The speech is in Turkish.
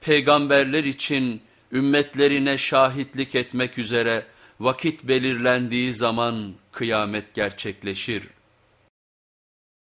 peygamberler için ümmetlerine şahitlik etmek üzere vakit belirlendiği zaman kıyamet gerçekleşir.''